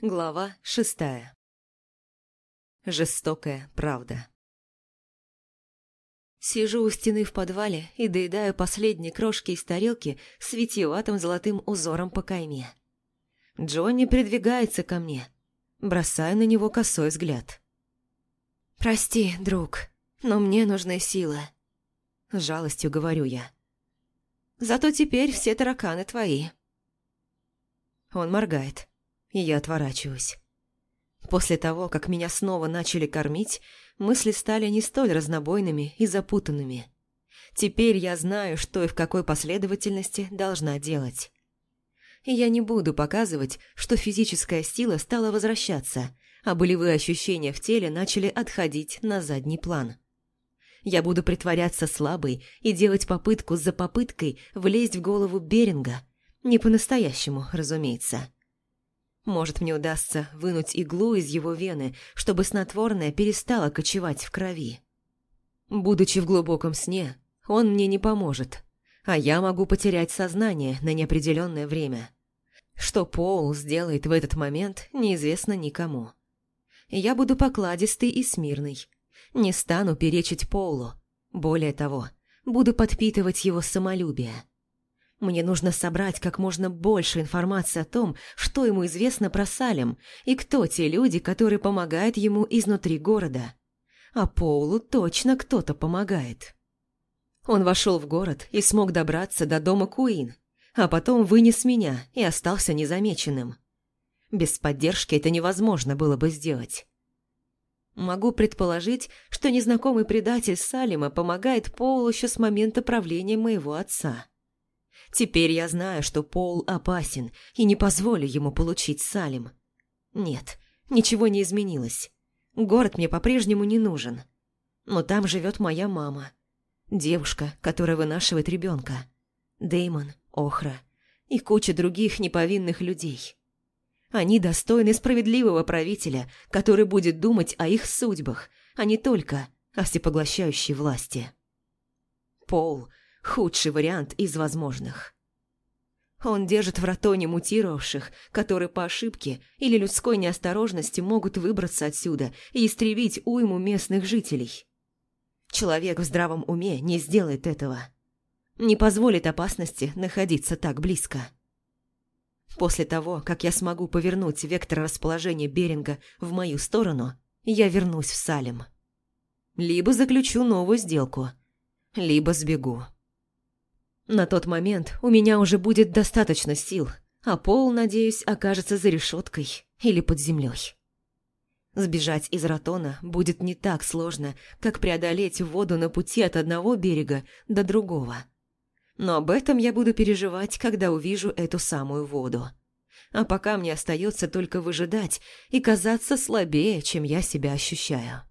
Глава шестая. Жестокая правда. Сижу у стены в подвале и доедаю последние крошки из тарелки с витиеватым золотым узором по кайме. Джонни придвигается ко мне, бросая на него косой взгляд. «Прости, друг, но мне нужны силы», – жалостью говорю я. «Зато теперь все тараканы твои». Он моргает, и я отворачиваюсь. После того, как меня снова начали кормить, мысли стали не столь разнобойными и запутанными. Теперь я знаю, что и в какой последовательности должна делать. И я не буду показывать, что физическая сила стала возвращаться, а болевые ощущения в теле начали отходить на задний план. Я буду притворяться слабой и делать попытку за попыткой влезть в голову Беринга. Не по-настоящему, разумеется. Может, мне удастся вынуть иглу из его вены, чтобы снотворное перестало кочевать в крови. Будучи в глубоком сне, он мне не поможет, а я могу потерять сознание на неопределенное время. Что Пол сделает в этот момент, неизвестно никому. Я буду покладистый и смирный. Не стану перечить Полу. Более того, буду подпитывать его самолюбие. Мне нужно собрать как можно больше информации о том, что ему известно про Салем и кто те люди, которые помогают ему изнутри города. А Поулу точно кто-то помогает. Он вошел в город и смог добраться до дома Куин, а потом вынес меня и остался незамеченным. Без поддержки это невозможно было бы сделать. Могу предположить, что незнакомый предатель Салима помогает Поулу еще с момента правления моего отца. Теперь я знаю, что Пол опасен, и не позволю ему получить Салим. Нет, ничего не изменилось. Город мне по-прежнему не нужен. Но там живет моя мама. Девушка, которая вынашивает ребенка. Деймон, Охра и куча других неповинных людей. Они достойны справедливого правителя, который будет думать о их судьбах, а не только о всепоглощающей власти. Пол Худший вариант из возможных. Он держит в ратоне мутировавших, которые по ошибке или людской неосторожности могут выбраться отсюда и истребить уйму местных жителей. Человек в здравом уме не сделает этого. Не позволит опасности находиться так близко. После того, как я смогу повернуть вектор расположения Беринга в мою сторону, я вернусь в Салем. Либо заключу новую сделку, либо сбегу. На тот момент у меня уже будет достаточно сил, а Пол, надеюсь, окажется за решеткой или под землей. Сбежать из Ратона будет не так сложно, как преодолеть воду на пути от одного берега до другого. Но об этом я буду переживать, когда увижу эту самую воду. А пока мне остается только выжидать и казаться слабее, чем я себя ощущаю.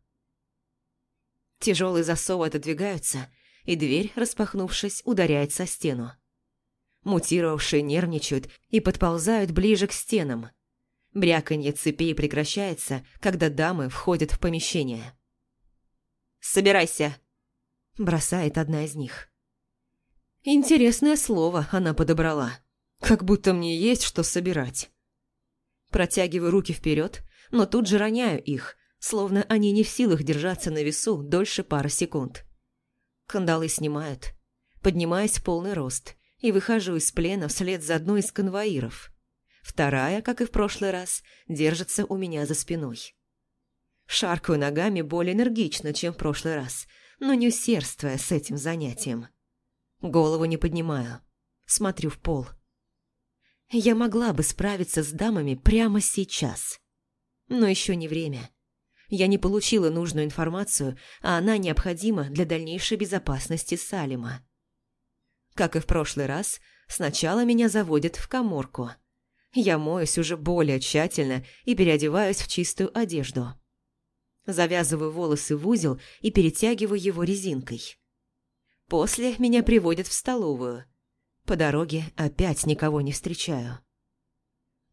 Тяжелые засовы отодвигаются, и дверь, распахнувшись, ударяет со стену. Мутировавшие нервничают и подползают ближе к стенам. Бряканье цепей прекращается, когда дамы входят в помещение. «Собирайся!» – бросает одна из них. Интересное слово она подобрала. Как будто мне есть что собирать. Протягиваю руки вперед, но тут же роняю их, словно они не в силах держаться на весу дольше пары секунд. Кандалы снимают. Поднимаюсь в полный рост и выхожу из плена вслед за одной из конвоиров. Вторая, как и в прошлый раз, держится у меня за спиной. Шаркаю ногами более энергично, чем в прошлый раз, но не усердствуя с этим занятием. Голову не поднимаю. Смотрю в пол. Я могла бы справиться с дамами прямо сейчас. Но еще не время. Я не получила нужную информацию, а она необходима для дальнейшей безопасности Салима. Как и в прошлый раз, сначала меня заводят в коморку. Я моюсь уже более тщательно и переодеваюсь в чистую одежду. Завязываю волосы в узел и перетягиваю его резинкой. После меня приводят в столовую. По дороге опять никого не встречаю.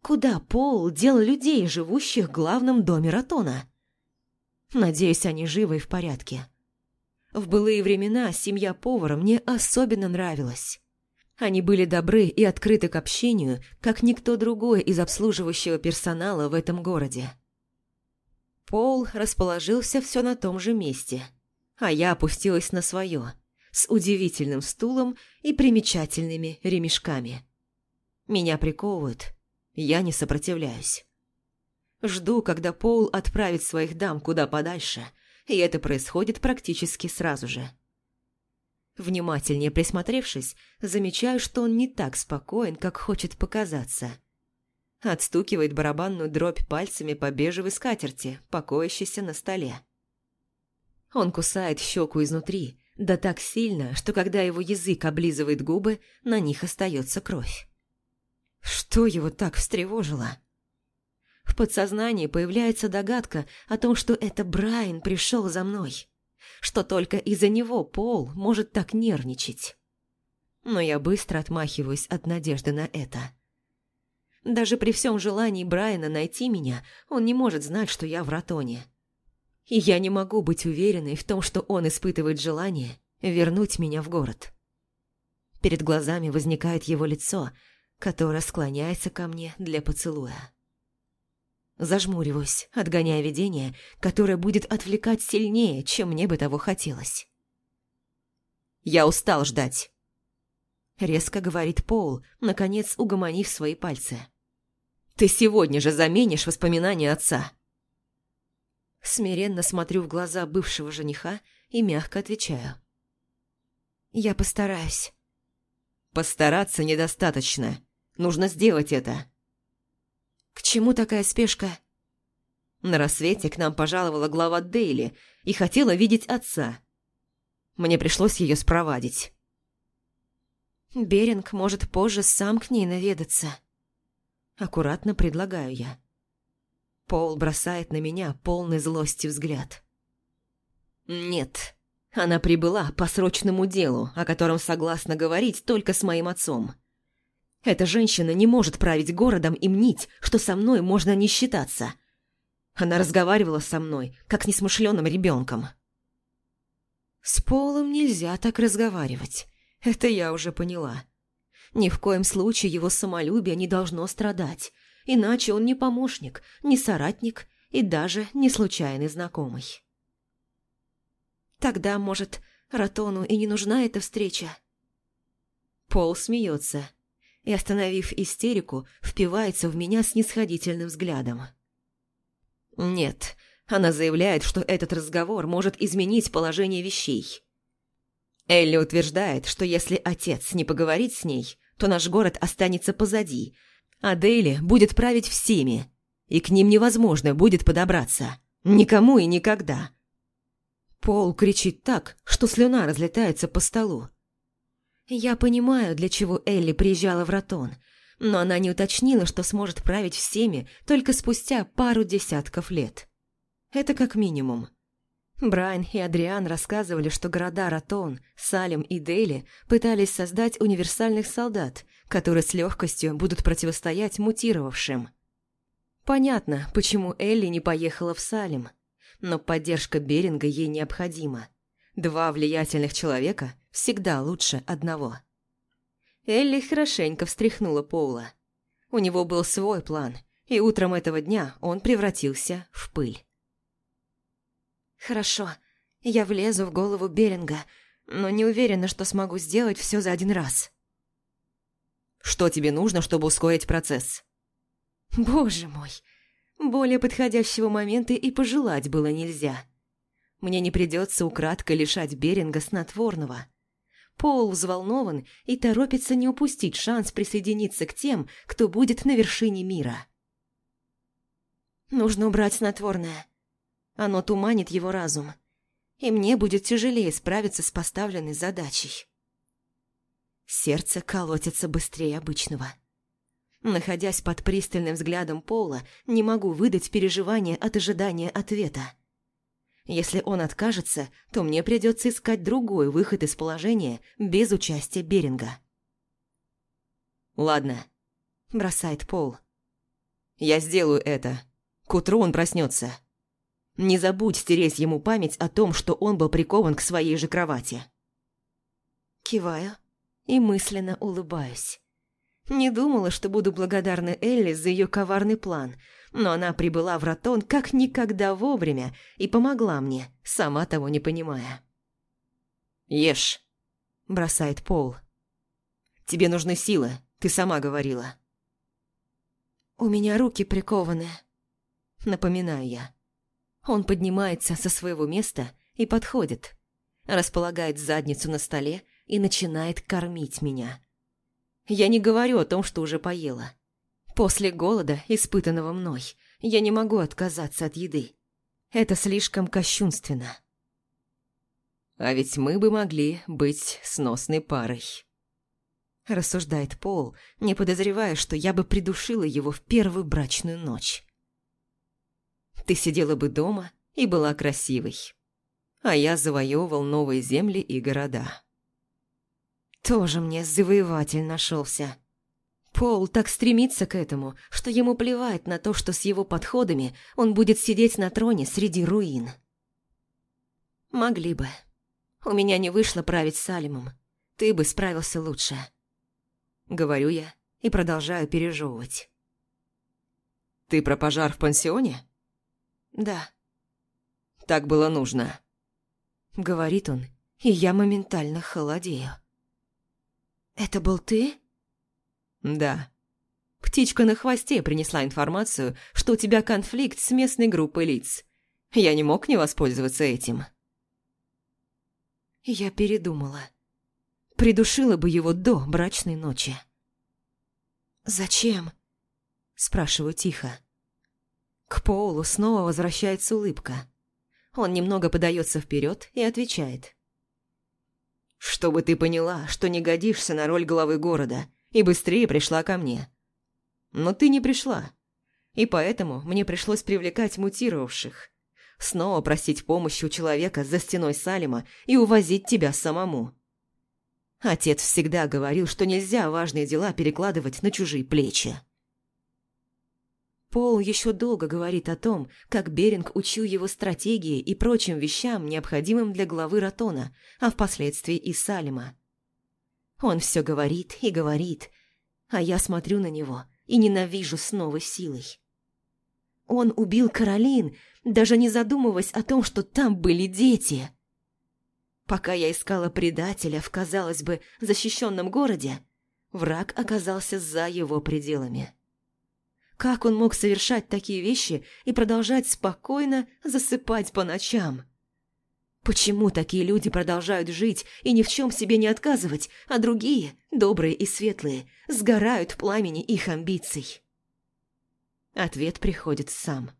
Куда Пол дел людей, живущих в главном доме Ратона? Надеюсь, они живы и в порядке. В былые времена семья повара мне особенно нравилась. Они были добры и открыты к общению, как никто другой из обслуживающего персонала в этом городе. Пол расположился все на том же месте, а я опустилась на свое, с удивительным стулом и примечательными ремешками. Меня приковывают, я не сопротивляюсь. Жду, когда Пол отправит своих дам куда подальше, и это происходит практически сразу же. Внимательнее присмотревшись, замечаю, что он не так спокоен, как хочет показаться. Отстукивает барабанную дробь пальцами по бежевой скатерти, покоящейся на столе. Он кусает щеку изнутри, да так сильно, что когда его язык облизывает губы, на них остается кровь. Что его так встревожило? В подсознании появляется догадка о том, что это Брайан пришел за мной что только из-за него Пол может так нервничать. Но я быстро отмахиваюсь от надежды на это. Даже при всем желании Брайана найти меня, он не может знать, что я в Ратоне. И я не могу быть уверенной в том, что он испытывает желание вернуть меня в город. Перед глазами возникает его лицо, которое склоняется ко мне для поцелуя. Зажмуриваюсь, отгоняя видение, которое будет отвлекать сильнее, чем мне бы того хотелось. «Я устал ждать», — резко говорит Пол, наконец угомонив свои пальцы. «Ты сегодня же заменишь воспоминания отца». Смиренно смотрю в глаза бывшего жениха и мягко отвечаю. «Я постараюсь». «Постараться недостаточно. Нужно сделать это. «К чему такая спешка?» На рассвете к нам пожаловала глава Дейли и хотела видеть отца. Мне пришлось ее спровадить. Беринг может позже сам к ней наведаться. Аккуратно предлагаю я. Пол бросает на меня полный злости взгляд. Нет, она прибыла по срочному делу, о котором согласна говорить только с моим отцом. Эта женщина не может править городом и мнить, что со мной можно не считаться. Она разговаривала со мной, как с несмышленным ребенком. С Полом нельзя так разговаривать. Это я уже поняла. Ни в коем случае его самолюбие не должно страдать, иначе он не помощник, не соратник и даже не случайный знакомый. Тогда, может, Ратону и не нужна эта встреча? Пол смеется и, остановив истерику, впивается в меня снисходительным взглядом. Нет, она заявляет, что этот разговор может изменить положение вещей. Элли утверждает, что если отец не поговорит с ней, то наш город останется позади, а Дейли будет править всеми, и к ним невозможно будет подобраться. Никому и никогда. Пол кричит так, что слюна разлетается по столу. Я понимаю, для чего Элли приезжала в Ратон, но она не уточнила, что сможет править всеми только спустя пару десятков лет. Это как минимум. Брайан и Адриан рассказывали, что города Ратон, Салем и Дейли пытались создать универсальных солдат, которые с легкостью будут противостоять мутировавшим. Понятно, почему Элли не поехала в Салем, но поддержка Беринга ей необходима. Два влиятельных человека всегда лучше одного. Элли хорошенько встряхнула Поула. У него был свой план, и утром этого дня он превратился в пыль. «Хорошо, я влезу в голову Беринга, но не уверена, что смогу сделать все за один раз». «Что тебе нужно, чтобы ускорить процесс?» «Боже мой, более подходящего момента и пожелать было нельзя». Мне не придется украдкой лишать Беринга снотворного. Пол взволнован и торопится не упустить шанс присоединиться к тем, кто будет на вершине мира. Нужно убрать снотворное. Оно туманит его разум, и мне будет тяжелее справиться с поставленной задачей. Сердце колотится быстрее обычного. Находясь под пристальным взглядом Пола, не могу выдать переживания от ожидания ответа. Если он откажется, то мне придется искать другой выход из положения без участия Беринга. «Ладно», – бросает Пол. «Я сделаю это. К утру он проснется. Не забудь стереть ему память о том, что он был прикован к своей же кровати». Киваю. и мысленно улыбаюсь. Не думала, что буду благодарна Элли за ее коварный план, но она прибыла в Ратон как никогда вовремя и помогла мне, сама того не понимая. «Ешь», – бросает Пол. «Тебе нужны силы, ты сама говорила». «У меня руки прикованы», – напоминаю я. Он поднимается со своего места и подходит, располагает задницу на столе и начинает кормить меня. Я не говорю о том, что уже поела. После голода, испытанного мной, я не могу отказаться от еды. Это слишком кощунственно. А ведь мы бы могли быть сносной парой. Рассуждает Пол, не подозревая, что я бы придушила его в первую брачную ночь. Ты сидела бы дома и была красивой. А я завоевывал новые земли и города. Тоже мне завоеватель нашелся. Пол так стремится к этому, что ему плевать на то, что с его подходами он будет сидеть на троне среди руин. Могли бы. У меня не вышло править Салимом. Ты бы справился лучше. Говорю я и продолжаю пережевывать. Ты про пожар в пансионе? Да. Так было нужно. Говорит он, и я моментально холодею. «Это был ты?» «Да». Птичка на хвосте принесла информацию, что у тебя конфликт с местной группой лиц. Я не мог не воспользоваться этим. Я передумала. Придушила бы его до брачной ночи. «Зачем?» – спрашиваю тихо. К Поулу снова возвращается улыбка. Он немного подается вперед и отвечает. Чтобы ты поняла, что не годишься на роль главы города, и быстрее пришла ко мне. Но ты не пришла. И поэтому мне пришлось привлекать мутировавших. Снова просить помощи у человека за стеной Салима и увозить тебя самому. Отец всегда говорил, что нельзя важные дела перекладывать на чужие плечи. Пол еще долго говорит о том, как Беринг учил его стратегии и прочим вещам, необходимым для главы Ратона, а впоследствии и Салима. Он все говорит и говорит, а я смотрю на него и ненавижу с новой силой. Он убил Каролин, даже не задумываясь о том, что там были дети. Пока я искала предателя в, казалось бы, защищенном городе, враг оказался за его пределами. Как он мог совершать такие вещи и продолжать спокойно засыпать по ночам? Почему такие люди продолжают жить и ни в чем себе не отказывать, а другие, добрые и светлые, сгорают в пламени их амбиций? Ответ приходит сам.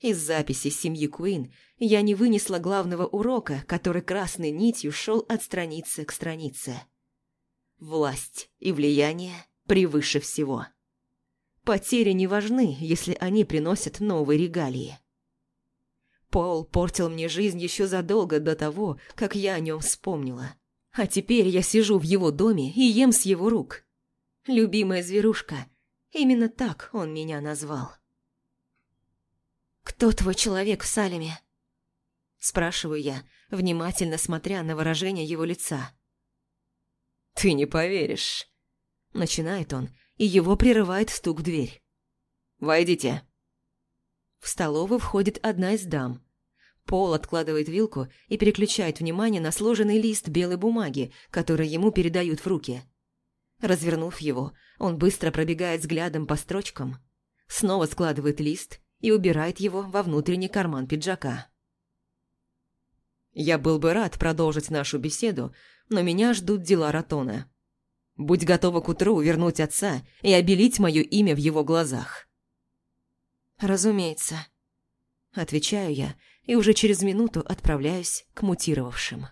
Из записи семьи Куин я не вынесла главного урока, который красной нитью шел от страницы к странице. Власть и влияние превыше всего. Потери не важны, если они приносят новые регалии. Пол портил мне жизнь еще задолго до того, как я о нем вспомнила. А теперь я сижу в его доме и ем с его рук. Любимая зверушка. Именно так он меня назвал. «Кто твой человек в Салеме?» Спрашиваю я, внимательно смотря на выражение его лица. «Ты не поверишь», — начинает он, и его прерывает стук в дверь. «Войдите». В столовую входит одна из дам. Пол откладывает вилку и переключает внимание на сложенный лист белой бумаги, который ему передают в руки. Развернув его, он быстро пробегает взглядом по строчкам, снова складывает лист и убирает его во внутренний карман пиджака. «Я был бы рад продолжить нашу беседу, но меня ждут дела Ратона. Будь готова к утру вернуть отца и обелить мое имя в его глазах. «Разумеется», – отвечаю я и уже через минуту отправляюсь к мутировавшим.